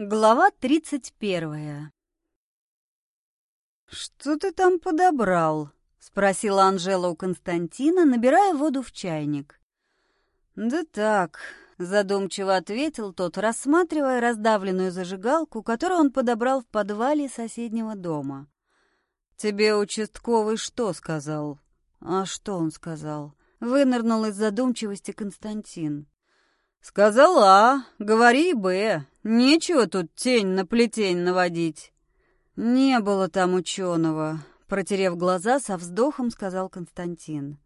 Глава тридцать первая «Что ты там подобрал?» — спросила Анжела у Константина, набирая воду в чайник. «Да так», — задумчиво ответил тот, рассматривая раздавленную зажигалку, которую он подобрал в подвале соседнего дома. «Тебе участковый что сказал?» «А что он сказал?» Вынырнул из задумчивости Константин. «Сказал А, говори Б. Нечего тут тень на плетень наводить». «Не было там ученого», — протерев глаза, со вздохом сказал Константин.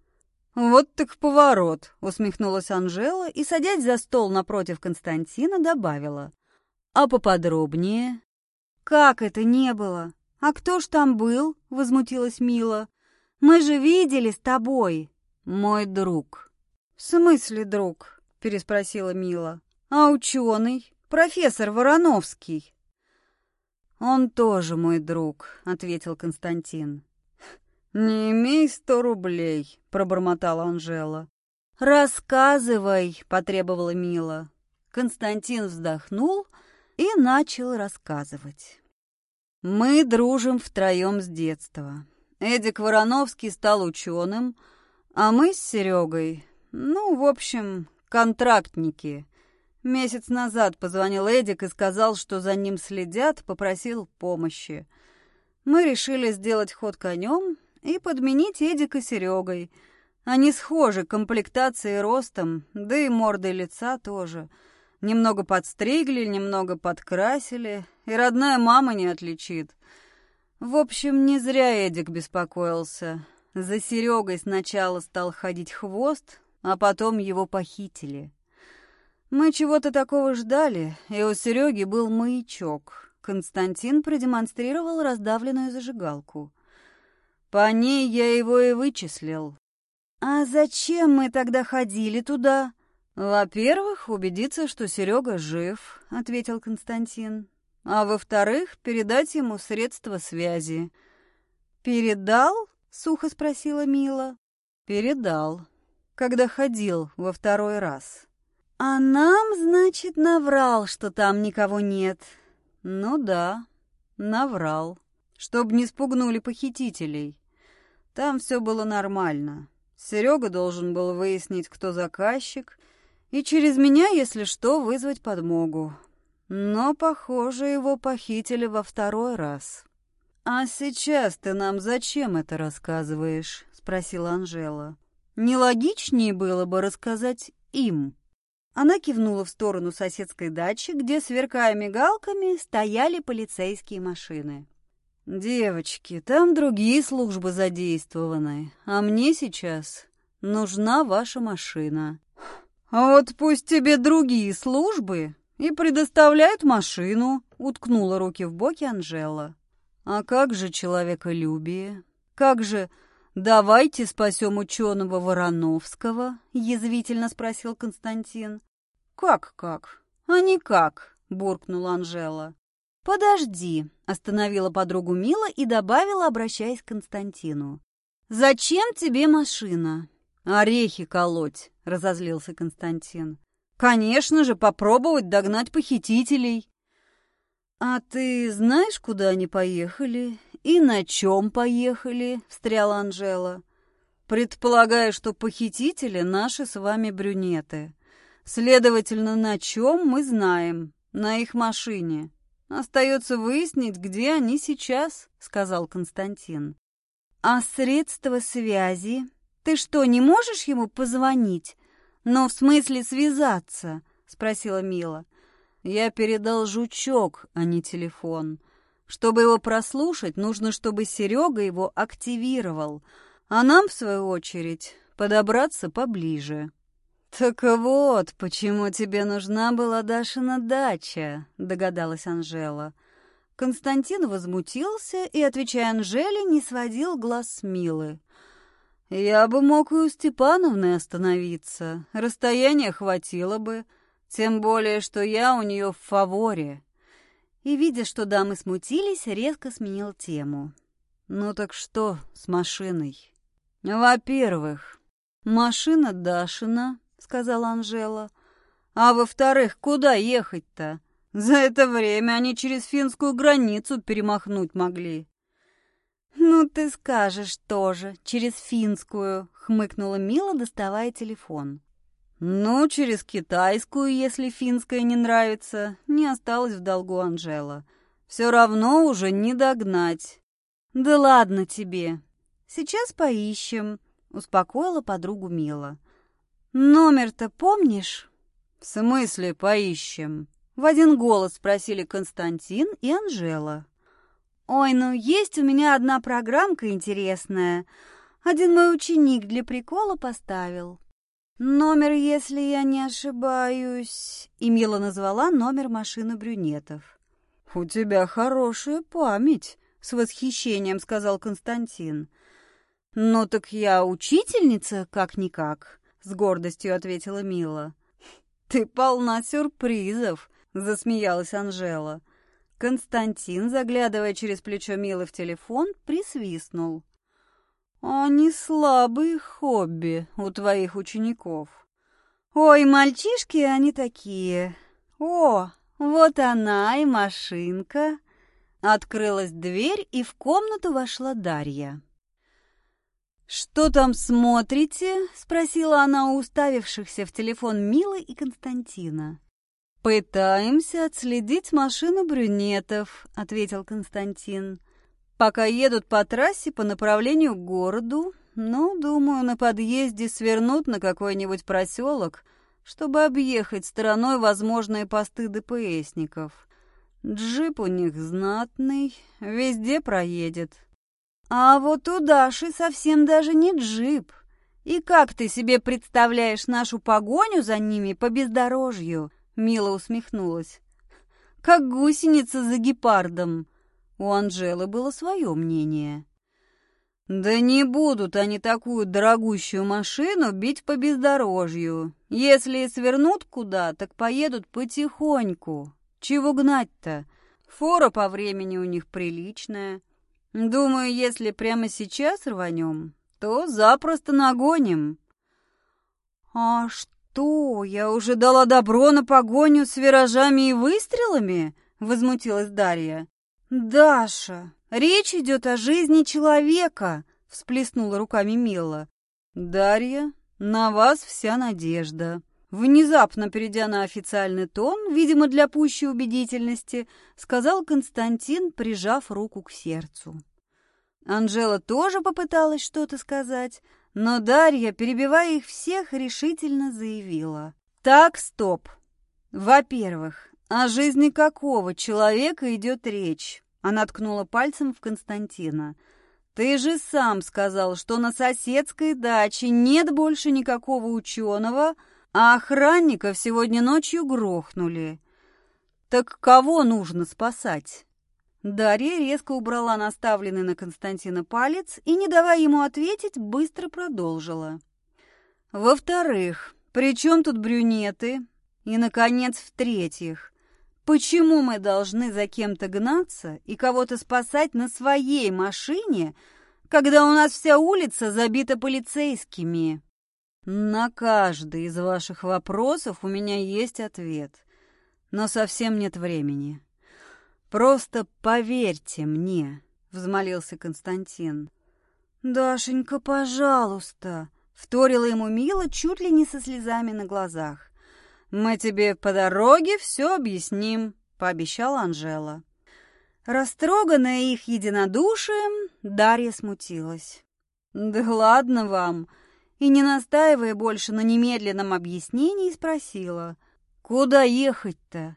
«Вот так поворот», — усмехнулась Анжела и, садясь за стол напротив Константина, добавила. «А поподробнее?» «Как это не было? А кто ж там был?» — возмутилась Мила. «Мы же видели с тобой». «Мой друг». «В смысле друг?» Переспросила Мила. А ученый? Профессор Вороновский. Он тоже мой друг, ответил Константин. Не имей сто рублей, пробормотала Анжела. Рассказывай, потребовала Мила. Константин вздохнул и начал рассказывать. Мы дружим втроем с детства. Эдик Вороновский стал ученым, а мы с Серегой, ну, в общем, контрактники. Месяц назад позвонил Эдик и сказал, что за ним следят, попросил помощи. Мы решили сделать ход конем и подменить Эдика Серегой. Они схожи комплектацией и ростом, да и мордой лица тоже. Немного подстригли, немного подкрасили, и родная мама не отличит. В общем, не зря Эдик беспокоился. За Серегой сначала стал ходить хвост, а потом его похитили. Мы чего-то такого ждали, и у Сереги был маячок. Константин продемонстрировал раздавленную зажигалку. По ней я его и вычислил. «А зачем мы тогда ходили туда?» «Во-первых, убедиться, что Серега жив», — ответил Константин. «А во-вторых, передать ему средства связи». «Передал?» — сухо спросила Мила. «Передал», когда ходил во второй раз. А нам, значит, наврал, что там никого нет. Ну да, наврал, чтоб не спугнули похитителей. Там все было нормально. Серега должен был выяснить, кто заказчик, и через меня, если что, вызвать подмогу. Но, похоже, его похитили во второй раз. «А сейчас ты нам зачем это рассказываешь?» — спросила Анжела. Нелогичнее было бы рассказать им. Она кивнула в сторону соседской дачи, где, сверкая мигалками, стояли полицейские машины. «Девочки, там другие службы задействованы, а мне сейчас нужна ваша машина». «А вот пусть тебе другие службы и предоставляют машину», — уткнула руки в боки Анжела. «А как же человеколюбие? Как же «Давайте спасем ученого Вороновского», — язвительно спросил Константин. «Как-как? А никак», — буркнула Анжела. «Подожди», — остановила подругу Мила и добавила, обращаясь к Константину. «Зачем тебе машина?» «Орехи колоть», — разозлился Константин. «Конечно же, попробовать догнать похитителей». «А ты знаешь, куда они поехали? И на чем поехали?» — встряла Анжела. «Предполагаю, что похитители наши с вами брюнеты. Следовательно, на чем мы знаем? На их машине. Остается выяснить, где они сейчас», — сказал Константин. «А средства связи? Ты что, не можешь ему позвонить? Но в смысле связаться?» — спросила Мила. Я передал жучок, а не телефон. Чтобы его прослушать, нужно, чтобы Серега его активировал, а нам, в свою очередь, подобраться поближе. «Так вот, почему тебе нужна была Дашина дача», — догадалась Анжела. Константин возмутился и, отвечая Анжеле, не сводил глаз с Милы. «Я бы мог и у Степановны остановиться. Расстояние хватило бы». Тем более, что я у нее в фаворе. И, видя, что дамы смутились, резко сменил тему. Ну так что с машиной? Во-первых, машина Дашина, сказала Анжела. А во-вторых, куда ехать-то? За это время они через финскую границу перемахнуть могли. «Ну, ты скажешь тоже, через финскую», — хмыкнула Мила, доставая телефон. «Ну, через китайскую, если финская не нравится», — не осталось в долгу Анжела. «Все равно уже не догнать». «Да ладно тебе. Сейчас поищем», — успокоила подругу Мила. «Номер-то помнишь?» «В смысле поищем?» В один голос спросили Константин и Анжела. «Ой, ну есть у меня одна программка интересная. Один мой ученик для прикола поставил. Номер, если я не ошибаюсь...» И Мила назвала номер машины брюнетов. «У тебя хорошая память», — с восхищением сказал Константин. «Ну так я учительница, как-никак», — с гордостью ответила Мила. «Ты полна сюрпризов», — засмеялась Анжела. Константин, заглядывая через плечо Милы в телефон, присвистнул. «А не слабые хобби у твоих учеников». «Ой, мальчишки они такие. О, вот она и машинка». Открылась дверь, и в комнату вошла Дарья. «Что там смотрите?» — спросила она у уставившихся в телефон Милы и Константина. «Пытаемся отследить машину брюнетов», — ответил Константин. «Пока едут по трассе по направлению к городу, ну, думаю, на подъезде свернут на какой-нибудь проселок, чтобы объехать стороной возможные посты ДПСников. Джип у них знатный, везде проедет». «А вот у Даши совсем даже не джип. И как ты себе представляешь нашу погоню за ними по бездорожью?» Мила усмехнулась. «Как гусеница за гепардом!» У Анжелы было свое мнение. «Да не будут они такую дорогущую машину бить по бездорожью. Если и свернут куда, так поедут потихоньку. Чего гнать-то? Фора по времени у них приличная. Думаю, если прямо сейчас рванем, то запросто нагоним». «А что?» «Что, я уже дала добро на погоню с виражами и выстрелами?» — возмутилась Дарья. «Даша, речь идет о жизни человека!» — всплеснула руками Мила. «Дарья, на вас вся надежда!» Внезапно перейдя на официальный тон, видимо, для пущей убедительности, сказал Константин, прижав руку к сердцу. Анжела тоже попыталась что-то сказать, но Дарья, перебивая их всех, решительно заявила. «Так, стоп. Во-первых, о жизни какого человека идет речь?» Она ткнула пальцем в Константина. «Ты же сам сказал, что на соседской даче нет больше никакого ученого, а охранников сегодня ночью грохнули. Так кого нужно спасать?» Дарья резко убрала наставленный на Константина палец и, не давая ему ответить, быстро продолжила. Во-вторых, при чем тут брюнеты? И, наконец, в-третьих, почему мы должны за кем-то гнаться и кого-то спасать на своей машине, когда у нас вся улица забита полицейскими? На каждый из ваших вопросов у меня есть ответ, но совсем нет времени. «Просто поверьте мне», — взмолился Константин. «Дашенька, пожалуйста», — вторила ему Мила чуть ли не со слезами на глазах. «Мы тебе по дороге все объясним», — пообещала Анжела. Растроганная их единодушием, Дарья смутилась. «Да ладно вам!» И, не настаивая больше на немедленном объяснении, спросила, «Куда ехать-то?»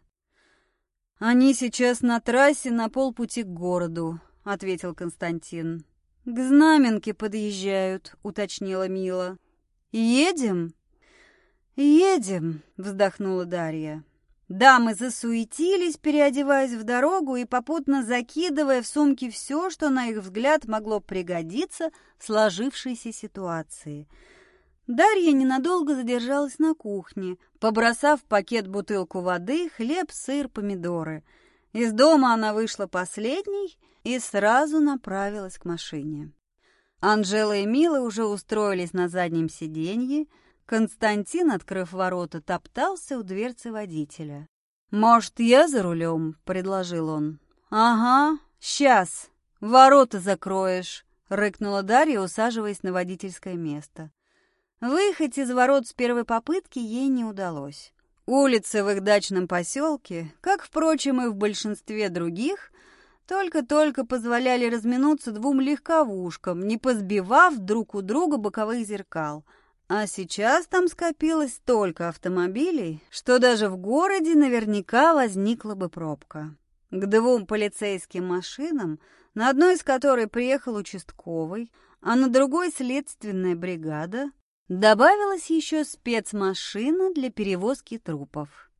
«Они сейчас на трассе на полпути к городу», — ответил Константин. «К Знаменке подъезжают», — уточнила Мила. «Едем?» «Едем», — вздохнула Дарья. Дамы засуетились, переодеваясь в дорогу и попутно закидывая в сумки все, что, на их взгляд, могло пригодиться в сложившейся ситуации — Дарья ненадолго задержалась на кухне, побросав в пакет бутылку воды, хлеб, сыр, помидоры. Из дома она вышла последней и сразу направилась к машине. Анжела и Мила уже устроились на заднем сиденье. Константин, открыв ворота, топтался у дверцы водителя. «Может, я за рулем?» — предложил он. «Ага, сейчас. Ворота закроешь», — рыкнула Дарья, усаживаясь на водительское место. Выехать из ворот с первой попытки ей не удалось. Улицы в их дачном поселке, как, впрочем, и в большинстве других, только-только позволяли разминуться двум легковушкам, не позбивав друг у друга боковых зеркал — а сейчас там скопилось столько автомобилей, что даже в городе наверняка возникла бы пробка. К двум полицейским машинам, на одной из которой приехал участковый, а на другой следственная бригада, добавилась еще спецмашина для перевозки трупов.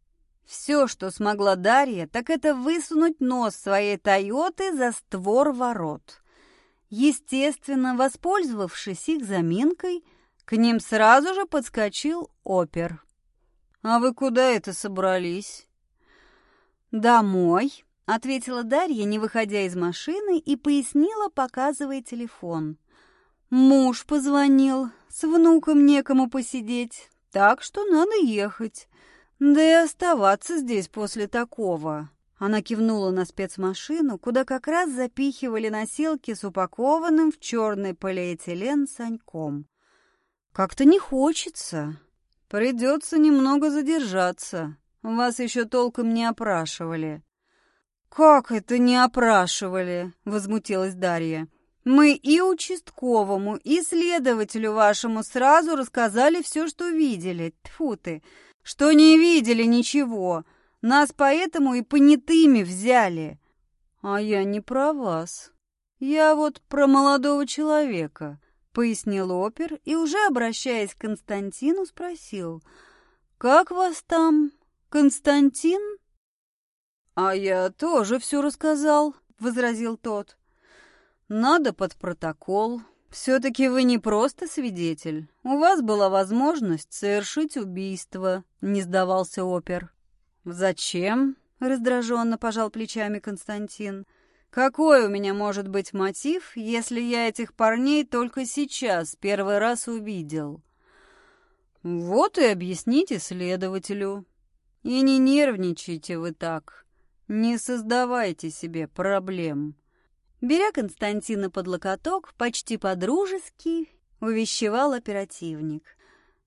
Все, что смогла Дарья, так это высунуть нос своей «Тойоты» за створ ворот. Естественно, воспользовавшись их заминкой, к ним сразу же подскочил опер. «А вы куда это собрались?» «Домой», — ответила Дарья, не выходя из машины, и пояснила, показывая телефон. «Муж позвонил, с внуком некому посидеть, так что надо ехать. Да и оставаться здесь после такого». Она кивнула на спецмашину, куда как раз запихивали носилки с упакованным в черный полиэтилен саньком. Как-то не хочется. Придется немного задержаться. Вас еще толком не опрашивали. Как это не опрашивали? Возмутилась Дарья. Мы и участковому, и следователю вашему сразу рассказали все, что видели. Тьфу ты, что не видели ничего. Нас поэтому и понятыми взяли. А я не про вас. Я вот про молодого человека пояснил опер и, уже обращаясь к Константину, спросил, «Как вас там, Константин?» «А я тоже все рассказал», — возразил тот. «Надо под протокол. Все-таки вы не просто свидетель. У вас была возможность совершить убийство», — не сдавался опер. «Зачем?» — раздраженно пожал плечами Константин. Какой у меня может быть мотив, если я этих парней только сейчас первый раз увидел? Вот и объясните следователю. И не нервничайте вы так. Не создавайте себе проблем. Беря Константина под локоток, почти по-дружески увещевал оперативник.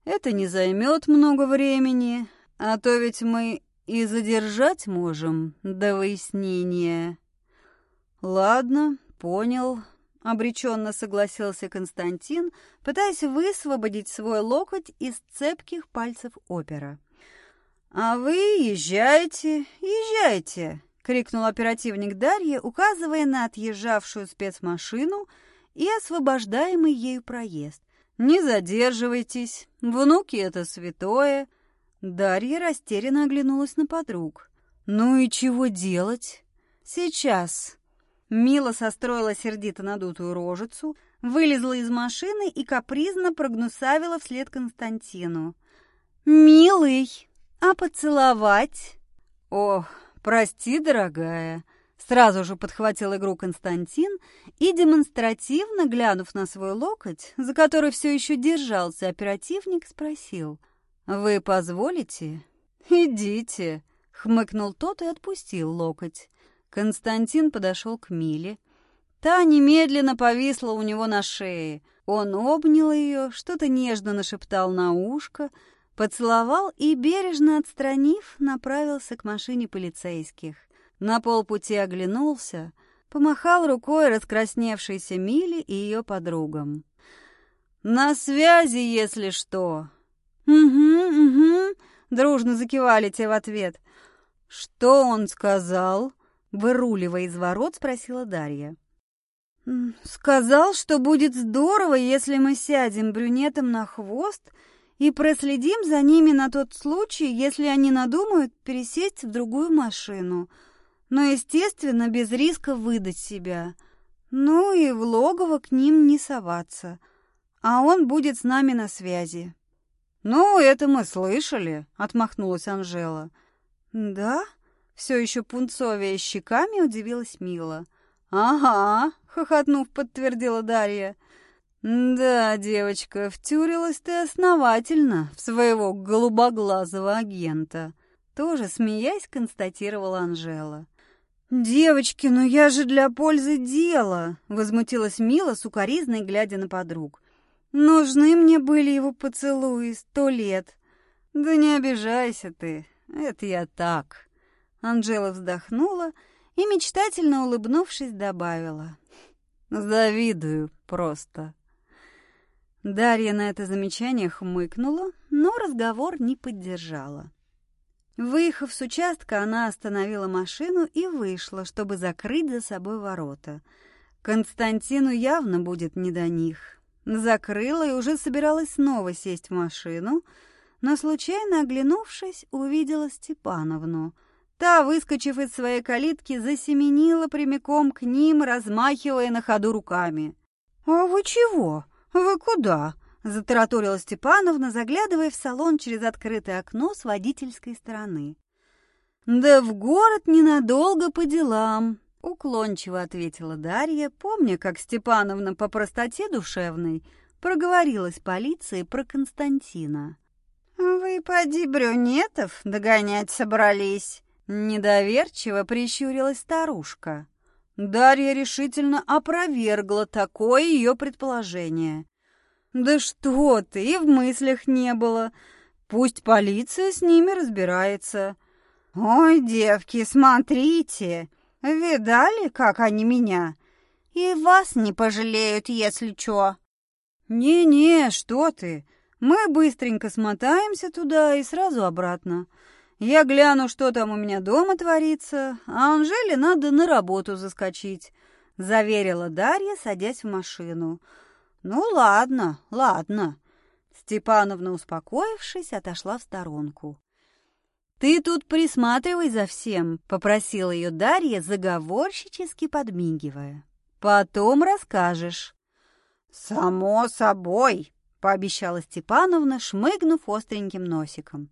Это не займет много времени, а то ведь мы и задержать можем до выяснения. «Ладно, понял», — обреченно согласился Константин, пытаясь высвободить свой локоть из цепких пальцев опера. «А вы езжайте, езжайте!» — крикнул оперативник Дарьи, указывая на отъезжавшую спецмашину и освобождаемый ею проезд. «Не задерживайтесь, внуки — это святое!» Дарья растерянно оглянулась на подруг. «Ну и чего делать?» «Сейчас!» Мила состроила сердито надутую рожицу, вылезла из машины и капризно прогнусавила вслед Константину. «Милый, а поцеловать?» «Ох, прости, дорогая!» Сразу же подхватил игру Константин и, демонстративно глянув на свой локоть, за который все еще держался оперативник, спросил. «Вы позволите?» «Идите», — хмыкнул тот и отпустил локоть. Константин подошел к Миле. Та немедленно повисла у него на шее. Он обнял ее, что-то нежно нашептал на ушко, поцеловал и, бережно отстранив, направился к машине полицейских. На полпути оглянулся, помахал рукой раскрасневшейся Миле и ее подругам. «На связи, если что!» «Угу, угу», — дружно закивали те в ответ. «Что он сказал?» Выруливая из ворот, спросила Дарья. «Сказал, что будет здорово, если мы сядем брюнетом на хвост и проследим за ними на тот случай, если они надумают пересесть в другую машину. Но, естественно, без риска выдать себя. Ну и в логово к ним не соваться. А он будет с нами на связи». «Ну, это мы слышали», — отмахнулась Анжела. «Да?» Все еще пунцовее щеками удивилась Мила. «Ага», — хохотнув, подтвердила Дарья. «Да, девочка, втюрилась ты основательно в своего голубоглазого агента. тоже смеясь констатировала Анжела. «Девочки, ну я же для пользы дела!» — возмутилась Мила сукоризной, глядя на подруг. «Нужны мне были его поцелуи сто лет». «Да не обижайся ты, это я так». Анжела вздохнула и, мечтательно улыбнувшись, добавила. «Завидую просто». Дарья на это замечание хмыкнула, но разговор не поддержала. Выехав с участка, она остановила машину и вышла, чтобы закрыть за собой ворота. Константину явно будет не до них. Закрыла и уже собиралась снова сесть в машину, но, случайно оглянувшись, увидела Степановну. Та, выскочив из своей калитки, засеменила прямиком к ним, размахивая на ходу руками. «А вы чего? Вы куда?» Затараторила Степановна, заглядывая в салон через открытое окно с водительской стороны. «Да в город ненадолго по делам», — уклончиво ответила Дарья, помня, как Степановна по простоте душевной проговорилась полиции про Константина. «Вы, поди, брюнетов догонять собрались?» Недоверчиво прищурилась старушка. Дарья решительно опровергла такое ее предположение. «Да что ты, и в мыслях не было. Пусть полиция с ними разбирается». «Ой, девки, смотрите! Видали, как они меня? И вас не пожалеют, если чё». «Не-не, что ты! Мы быстренько смотаемся туда и сразу обратно. Я гляну, что там у меня дома творится, а Анжеле надо на работу заскочить», — заверила Дарья, садясь в машину. «Ну ладно, ладно». Степановна, успокоившись, отошла в сторонку. «Ты тут присматривай за всем», — попросила ее Дарья, заговорщически подмигивая. «Потом расскажешь». «Само собой», — пообещала Степановна, шмыгнув остреньким носиком.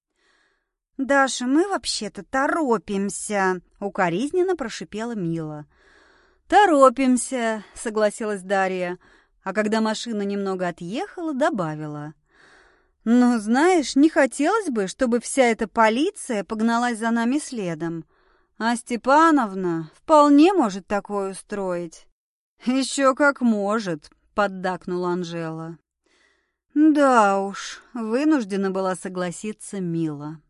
«Даша, мы вообще-то торопимся», — укоризненно прошипела Мила. «Торопимся», — согласилась Дарья а когда машина немного отъехала, добавила. «Но, знаешь, не хотелось бы, чтобы вся эта полиция погналась за нами следом. А Степановна вполне может такое устроить». «Еще как может», — поддакнула Анжела. «Да уж, вынуждена была согласиться Мила».